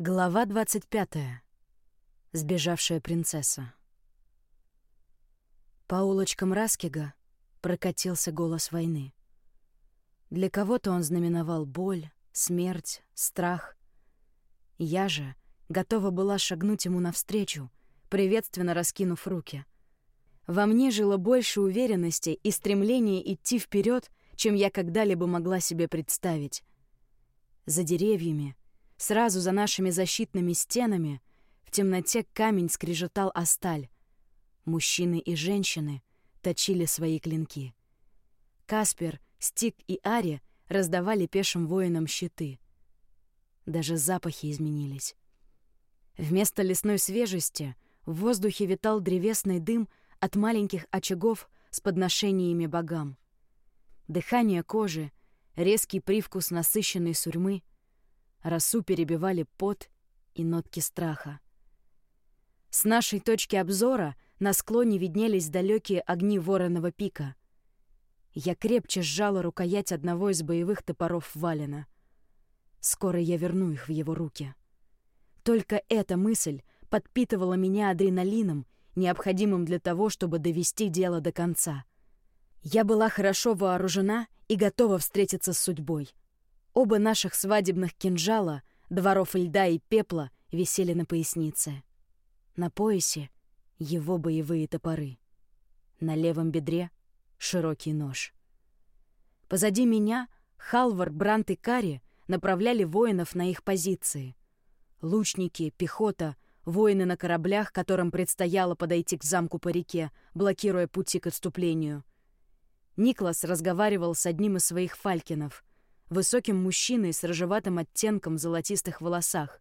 Глава 25. Сбежавшая принцесса. По улочкам Раскига прокатился голос войны. Для кого-то он знаменовал боль, смерть, страх. Я же готова была шагнуть ему навстречу, приветственно раскинув руки. Во мне жило больше уверенности и стремления идти вперед, чем я когда-либо могла себе представить. За деревьями — Сразу за нашими защитными стенами в темноте камень скрежетал о сталь. Мужчины и женщины точили свои клинки. Каспер, Стик и Ари раздавали пешим воинам щиты. Даже запахи изменились. Вместо лесной свежести в воздухе витал древесный дым от маленьких очагов с подношениями богам. Дыхание кожи, резкий привкус насыщенной сурьмы — Росу перебивали пот и нотки страха. С нашей точки обзора на склоне виднелись далекие огни Вороного пика. Я крепче сжала рукоять одного из боевых топоров Валена. Скоро я верну их в его руки. Только эта мысль подпитывала меня адреналином, необходимым для того, чтобы довести дело до конца. Я была хорошо вооружена и готова встретиться с судьбой. Оба наших свадебных кинжала, дворов льда и пепла, висели на пояснице. На поясе — его боевые топоры. На левом бедре — широкий нож. Позади меня Халвар, Брант и Кари направляли воинов на их позиции. Лучники, пехота, воины на кораблях, которым предстояло подойти к замку по реке, блокируя пути к отступлению. Никлас разговаривал с одним из своих фалькинов — высоким мужчиной с рыжеватым оттенком в золотистых волосах.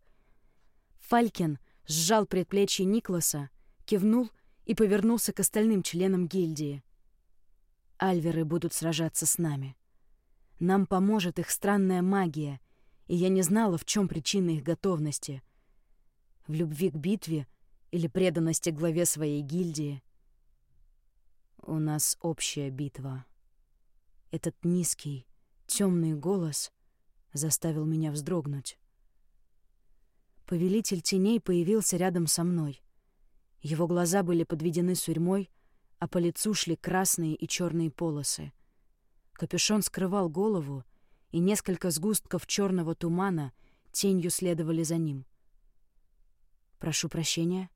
Фалькин сжал предплечье Никласа, кивнул и повернулся к остальным членам гильдии. «Альверы будут сражаться с нами. Нам поможет их странная магия, и я не знала, в чем причина их готовности. В любви к битве или преданности главе своей гильдии. У нас общая битва. Этот низкий, Темный голос заставил меня вздрогнуть. Повелитель теней появился рядом со мной. Его глаза были подведены сурьмой, а по лицу шли красные и черные полосы. Капюшон скрывал голову, и несколько сгустков черного тумана тенью следовали за ним. «Прошу прощения».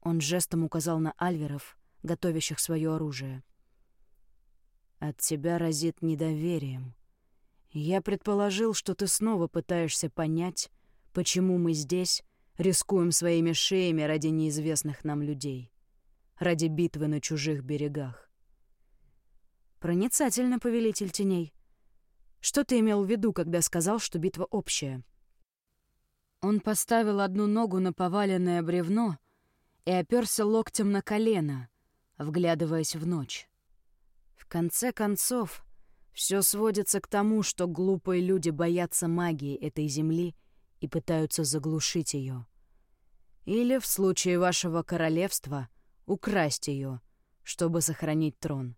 Он жестом указал на альверов, готовящих свое оружие. От тебя разит недоверием. Я предположил, что ты снова пытаешься понять, почему мы здесь рискуем своими шеями ради неизвестных нам людей, ради битвы на чужих берегах. Проницательно, повелитель теней. Что ты имел в виду, когда сказал, что битва общая? Он поставил одну ногу на поваленное бревно и оперся локтем на колено, вглядываясь в ночь. В конце концов, все сводится к тому, что глупые люди боятся магии этой земли и пытаются заглушить ее. Или, в случае вашего королевства, украсть ее, чтобы сохранить трон.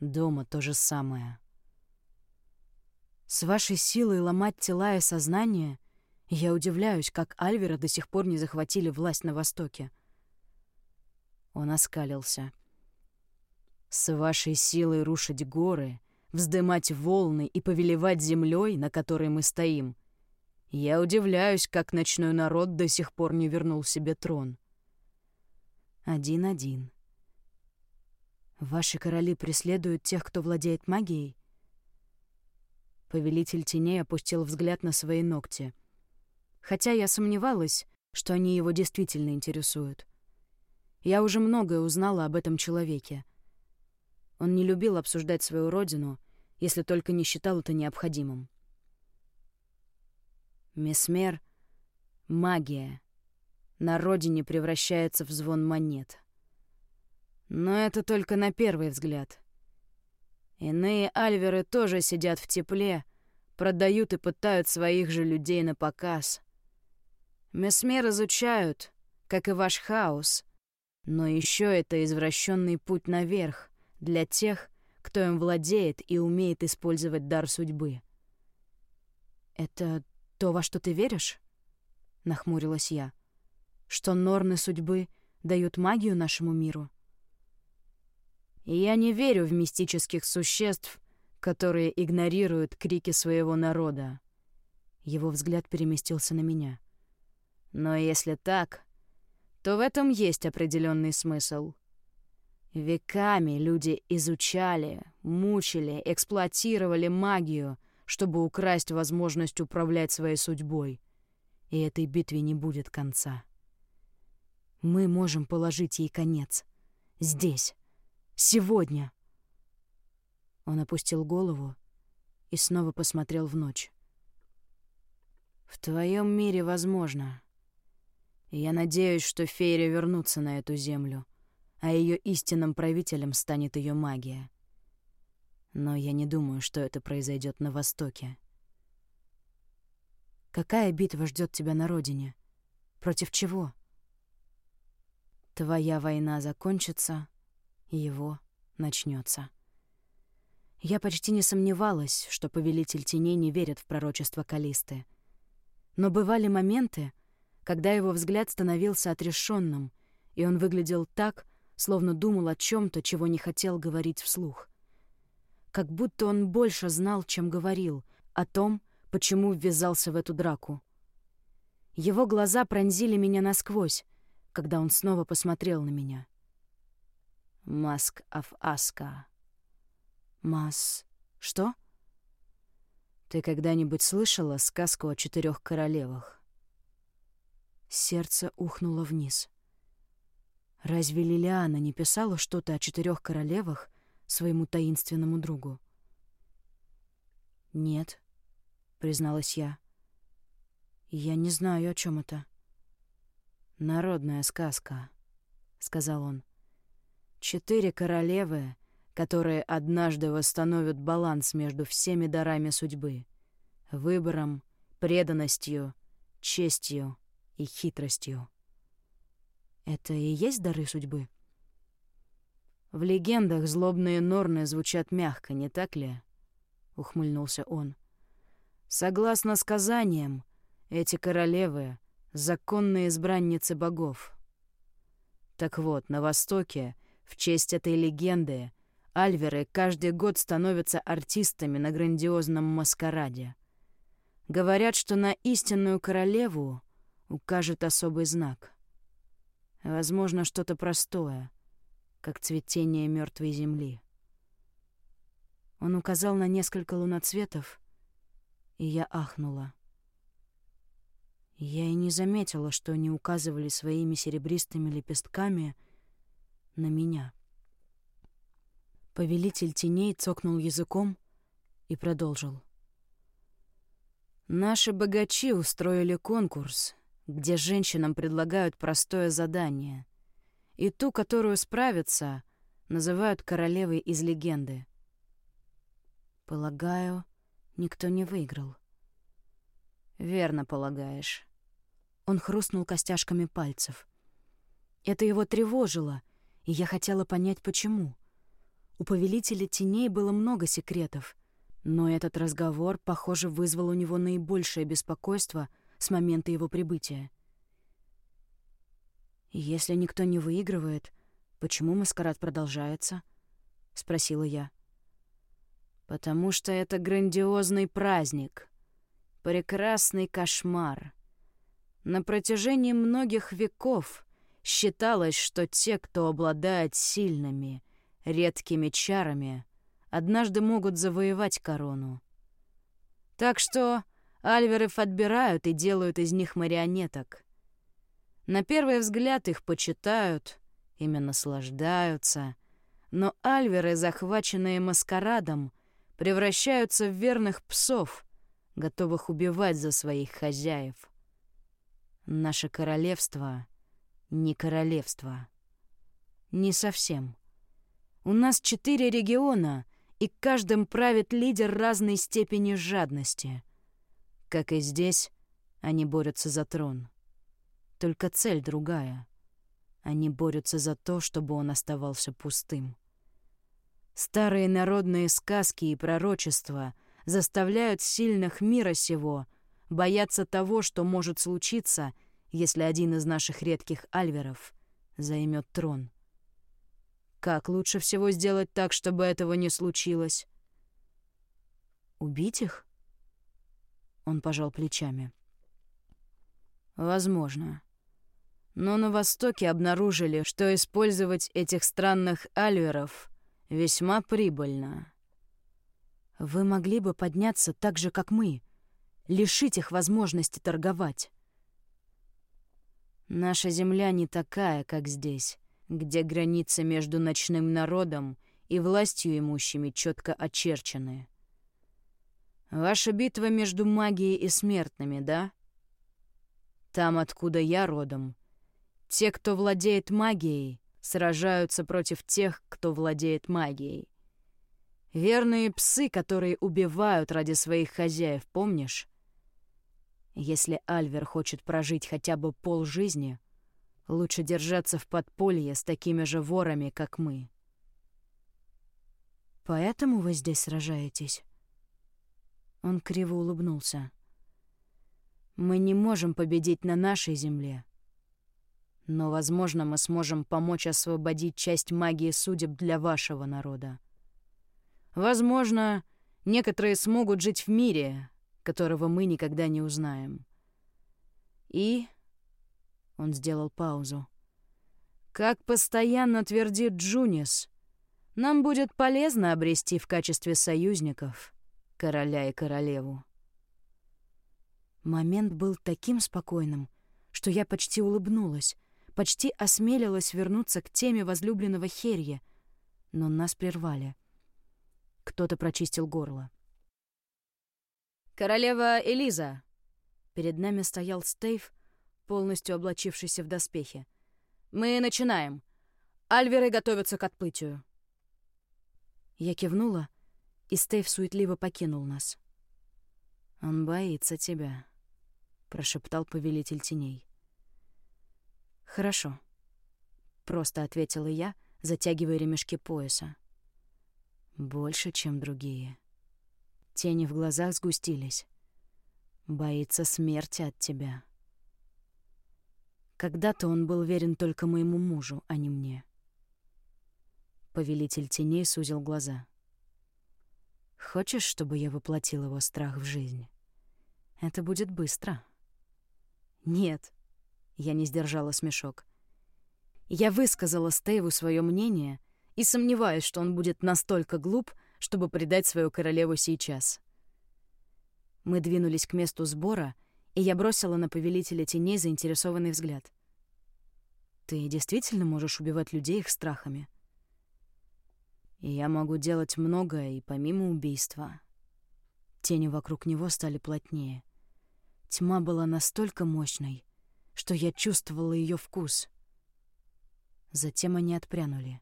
Дома то же самое. С вашей силой ломать тела и сознание я удивляюсь, как Альвера до сих пор не захватили власть на Востоке. Он оскалился — с вашей силой рушить горы, вздымать волны и повелевать землей, на которой мы стоим. Я удивляюсь, как ночной народ до сих пор не вернул себе трон. Один-один. Ваши короли преследуют тех, кто владеет магией? Повелитель теней опустил взгляд на свои ногти. Хотя я сомневалась, что они его действительно интересуют. Я уже многое узнала об этом человеке — он не любил обсуждать свою родину, если только не считал это необходимым. Месмер — магия. На родине превращается в звон монет. Но это только на первый взгляд. Иные альверы тоже сидят в тепле, продают и пытают своих же людей на показ. Месмер изучают, как и ваш хаос, но еще это извращенный путь наверх — для тех, кто им владеет и умеет использовать дар судьбы. Это «То, во что ты веришь?» — нахмурилась я. «Что норны судьбы дают магию нашему миру?» «Я не верю в мистических существ, которые игнорируют крики своего народа». Его взгляд переместился на меня. «Но если так, то в этом есть определенный смысл. Веками люди изучали, мучили, эксплуатировали магию, чтобы украсть возможность управлять своей судьбой. И этой битве не будет конца. Мы можем положить ей конец. Здесь. Сегодня. Он опустил голову и снова посмотрел в ночь. В твоем мире возможно. Я надеюсь, что Фейри вернутся на эту землю, а ее истинным правителем станет ее магия. Но я не думаю, что это произойдет на Востоке. Какая битва ждет тебя на родине? Против чего? Твоя война закончится, его начнется. Я почти не сомневалась, что повелитель теней не верит в пророчество Калисты. Но бывали моменты, когда его взгляд становился отрешенным, и он выглядел так, словно думал о чем-то, чего не хотел говорить вслух. Как будто он больше знал, чем говорил, о том, почему ввязался в эту драку. Его глаза пронзили меня насквозь, когда он снова посмотрел на меня. «Маск of Аска». «Мас... что?» «Ты когда-нибудь слышала сказку о четырех королевах?» Сердце ухнуло вниз. Разве Лилиана не писала что-то о четырех королевах своему таинственному другу? «Нет», — призналась я. «Я не знаю, о чем это». «Народная сказка», — сказал он. «Четыре королевы, которые однажды восстановят баланс между всеми дарами судьбы — выбором, преданностью, честью и хитростью. Это и есть дары судьбы? В легендах злобные норны звучат мягко, не так ли? Ухмыльнулся он. Согласно сказаниям, эти королевы — законные избранницы богов. Так вот, на Востоке, в честь этой легенды, альверы каждый год становятся артистами на грандиозном маскараде. Говорят, что на истинную королеву укажет особый знак. Возможно, что-то простое, как цветение мертвой земли. Он указал на несколько луноцветов, и я ахнула. Я и не заметила, что они указывали своими серебристыми лепестками на меня. Повелитель теней цокнул языком и продолжил. «Наши богачи устроили конкурс, где женщинам предлагают простое задание. И ту, которую справится, называют королевой из легенды. Полагаю, никто не выиграл. Верно полагаешь. Он хрустнул костяшками пальцев. Это его тревожило, и я хотела понять, почему. У повелителя теней было много секретов, но этот разговор, похоже, вызвал у него наибольшее беспокойство — с момента его прибытия. «Если никто не выигрывает, почему маскарад продолжается?» — спросила я. «Потому что это грандиозный праздник, прекрасный кошмар. На протяжении многих веков считалось, что те, кто обладает сильными, редкими чарами, однажды могут завоевать корону. Так что Альверов отбирают и делают из них марионеток. На первый взгляд их почитают, ими наслаждаются, но альверы, захваченные маскарадом, превращаются в верных псов, готовых убивать за своих хозяев. Наше королевство — не королевство. Не совсем. У нас четыре региона, и каждым правит лидер разной степени жадности. Как и здесь, они борются за трон. Только цель другая. Они борются за то, чтобы он оставался пустым. Старые народные сказки и пророчества заставляют сильных мира сего боятся того, что может случиться, если один из наших редких альверов займет трон. Как лучше всего сделать так, чтобы этого не случилось? Убить их? Он пожал плечами. Возможно. Но на Востоке обнаружили, что использовать этих странных альверов весьма прибыльно. Вы могли бы подняться так же, как мы, лишить их возможности торговать. Наша земля не такая, как здесь, где границы между ночным народом и властью имущими четко очерчены. Ваша битва между магией и смертными, да? Там, откуда я родом, те, кто владеет магией, сражаются против тех, кто владеет магией. Верные псы, которые убивают ради своих хозяев, помнишь? Если Альвер хочет прожить хотя бы полжизни, лучше держаться в подполье с такими же ворами, как мы. «Поэтому вы здесь сражаетесь?» Он криво улыбнулся. «Мы не можем победить на нашей земле. Но, возможно, мы сможем помочь освободить часть магии судеб для вашего народа. Возможно, некоторые смогут жить в мире, которого мы никогда не узнаем. И...» Он сделал паузу. «Как постоянно твердит Джунис, нам будет полезно обрести в качестве союзников короля и королеву. Момент был таким спокойным, что я почти улыбнулась, почти осмелилась вернуться к теме возлюбленного Херья, но нас прервали. Кто-то прочистил горло. «Королева Элиза!» Перед нами стоял Стейв, полностью облачившийся в доспехи. «Мы начинаем. Альверы готовятся к отплытию». Я кивнула, и Стейв суетливо покинул нас. «Он боится тебя», — прошептал повелитель теней. «Хорошо», — просто ответила я, затягивая ремешки пояса. «Больше, чем другие». Тени в глазах сгустились. «Боится смерти от тебя». Когда-то он был верен только моему мужу, а не мне. Повелитель теней сузил глаза. Хочешь, чтобы я воплотил его страх в жизнь? Это будет быстро. Нет. Я не сдержала смешок. Я высказала Стейву свое мнение и сомневаюсь, что он будет настолько глуп, чтобы предать свою королеву сейчас. Мы двинулись к месту сбора, и я бросила на повелителя теней заинтересованный взгляд. «Ты действительно можешь убивать людей их страхами?» И я могу делать многое и помимо убийства. Тени вокруг него стали плотнее. Тьма была настолько мощной, что я чувствовала ее вкус. Затем они отпрянули.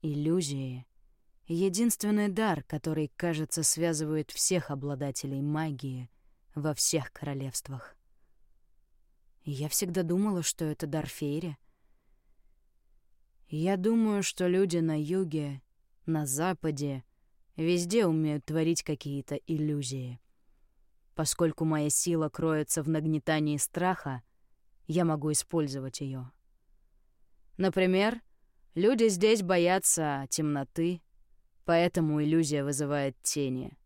Иллюзии — единственный дар, который, кажется, связывает всех обладателей магии во всех королевствах. Я всегда думала, что это дар Фейри — я думаю, что люди на юге, на западе, везде умеют творить какие-то иллюзии. Поскольку моя сила кроется в нагнетании страха, я могу использовать ее. Например, люди здесь боятся темноты, поэтому иллюзия вызывает тени.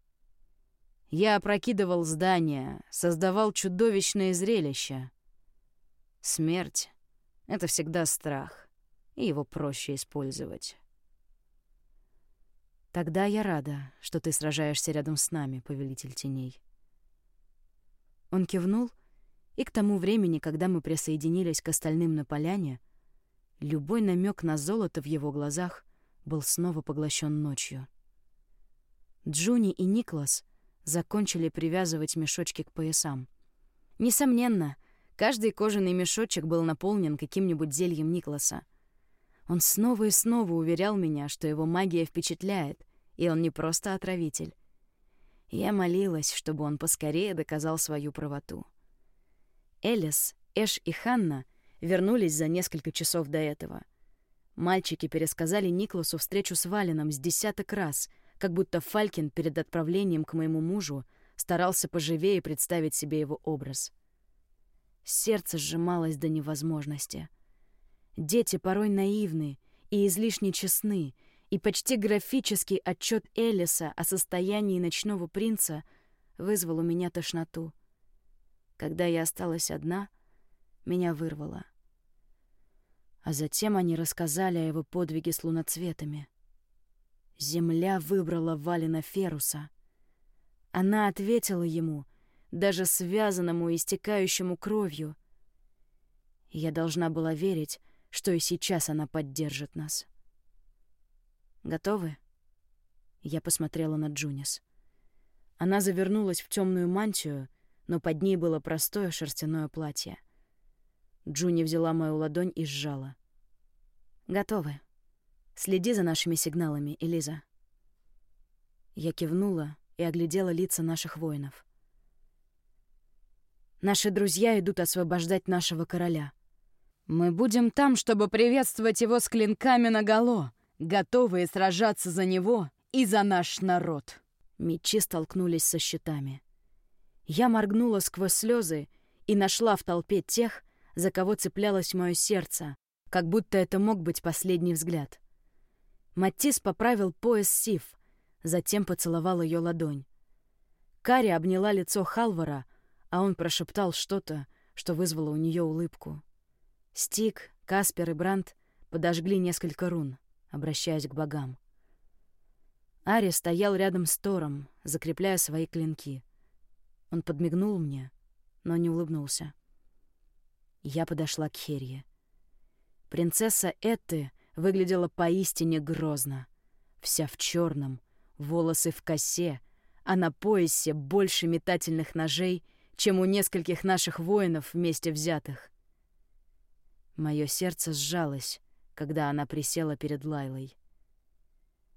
Я опрокидывал здания, создавал чудовищные зрелища. Смерть — это всегда страх и его проще использовать. Тогда я рада, что ты сражаешься рядом с нами, повелитель теней. Он кивнул, и к тому времени, когда мы присоединились к остальным на поляне, любой намек на золото в его глазах был снова поглощен ночью. Джуни и Никлас закончили привязывать мешочки к поясам. Несомненно, каждый кожаный мешочек был наполнен каким-нибудь зельем Никласа — он снова и снова уверял меня, что его магия впечатляет, и он не просто отравитель. Я молилась, чтобы он поскорее доказал свою правоту. Элис, Эш и Ханна вернулись за несколько часов до этого. Мальчики пересказали Никласу встречу с Валином с десяток раз, как будто Фалькин перед отправлением к моему мужу старался поживее представить себе его образ. Сердце сжималось до невозможности. Дети порой наивны и излишне честны, и почти графический отчет Элиса о состоянии ночного принца вызвал у меня тошноту. Когда я осталась одна, меня вырвало. А затем они рассказали о его подвиге с луноцветами. Земля выбрала Валина Феруса. Она ответила ему, даже связанному и истекающему кровью. Я должна была верить, что и сейчас она поддержит нас. «Готовы?» Я посмотрела на Джунис. Она завернулась в темную мантию, но под ней было простое шерстяное платье. Джуни взяла мою ладонь и сжала. «Готовы. Следи за нашими сигналами, Элиза». Я кивнула и оглядела лица наших воинов. «Наши друзья идут освобождать нашего короля. Мы будем там, чтобы приветствовать его с клинками наголо», готовые сражаться за него и за наш народ. Мечи столкнулись со щитами. Я моргнула сквозь слезы и нашла в толпе тех, за кого цеплялось мое сердце, как будто это мог быть последний взгляд. Матис поправил пояс Сив, затем поцеловал ее ладонь. Кари обняла лицо Халвара, а он прошептал что-то, что вызвало у нее улыбку. Стик, Каспер и Бранд подожгли несколько рун обращаясь к богам. Ари стоял рядом с Тором, закрепляя свои клинки. Он подмигнул мне, но не улыбнулся. Я подошла к Херье. Принцесса Этты выглядела поистине грозно. Вся в черном, волосы в косе, а на поясе больше метательных ножей, чем у нескольких наших воинов вместе взятых. Мое сердце сжалось, когда она присела перед Лайлой.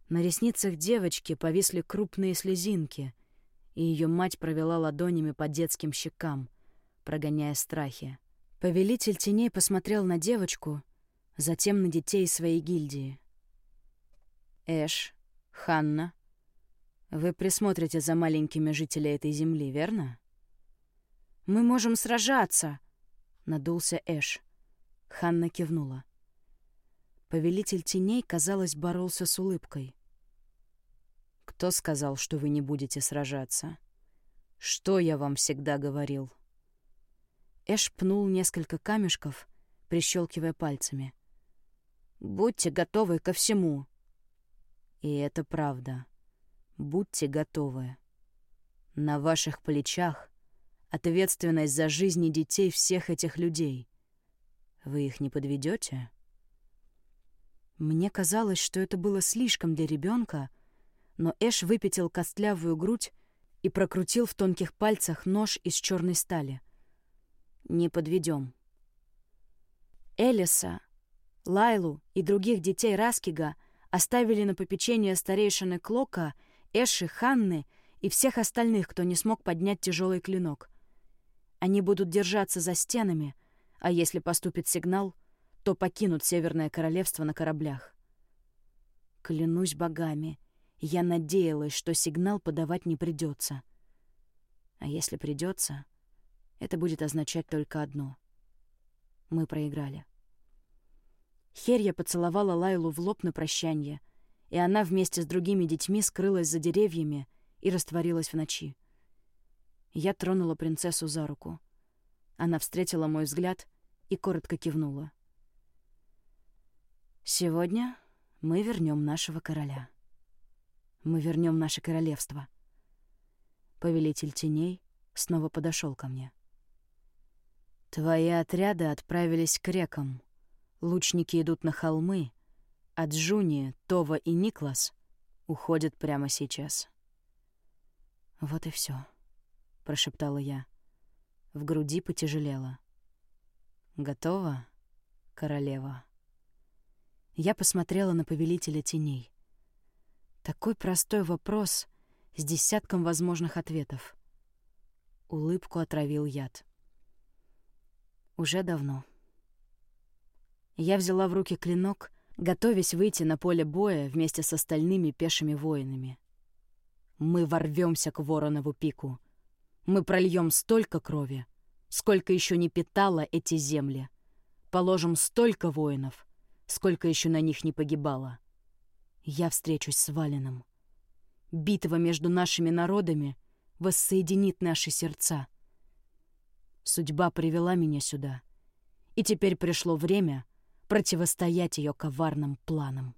На ресницах девочки повисли крупные слезинки, и ее мать провела ладонями по детским щекам, прогоняя страхи. Повелитель теней посмотрел на девочку, затем на детей своей гильдии. «Эш, Ханна, вы присмотрите за маленькими жителями этой земли, верно?» «Мы можем сражаться!» — надулся Эш. Ханна кивнула. Повелитель теней, казалось, боролся с улыбкой. «Кто сказал, что вы не будете сражаться? Что я вам всегда говорил?» Эш пнул несколько камешков, прищелкивая пальцами. «Будьте готовы ко всему!» И это правда. Будьте готовы. На ваших плечах ответственность за жизни детей всех этих людей. Вы их не подведете? Мне казалось, что это было слишком для ребенка, но Эш выпятил костлявую грудь и прокрутил в тонких пальцах нож из черной стали. «Не подведем. Элиса, Лайлу и других детей Раскига оставили на попечение старейшины Клока, Эши, Ханны и всех остальных, кто не смог поднять тяжелый клинок. Они будут держаться за стенами, а если поступит сигнал — то покинут Северное Королевство на кораблях. Клянусь богами, я надеялась, что сигнал подавать не придется. А если придется, это будет означать только одно. Мы проиграли. Херья поцеловала Лайлу в лоб на прощанье, и она вместе с другими детьми скрылась за деревьями и растворилась в ночи. Я тронула принцессу за руку. Она встретила мой взгляд и коротко кивнула. Сегодня мы вернем нашего короля. Мы вернем наше королевство. Повелитель теней снова подошел ко мне. Твои отряды отправились к рекам. Лучники идут на холмы, а Джуни, Това и Никлас уходят прямо сейчас. Вот и все, прошептала я. В груди потяжелело. Готова, королева? Я посмотрела на повелителя теней. Такой простой вопрос с десятком возможных ответов. Улыбку отравил яд. Уже давно. Я взяла в руки клинок, готовясь выйти на поле боя вместе с остальными пешими воинами. Мы ворвемся к Воронову пику — Мы прольем столько крови, сколько еще не питала эти земли. Положим столько воинов, сколько еще на них не погибало. Я встречусь с Валином. Битва между нашими народами воссоединит наши сердца. Судьба привела меня сюда, и теперь пришло время противостоять ее коварным планам.